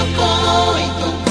Pinokoy, Tungkol.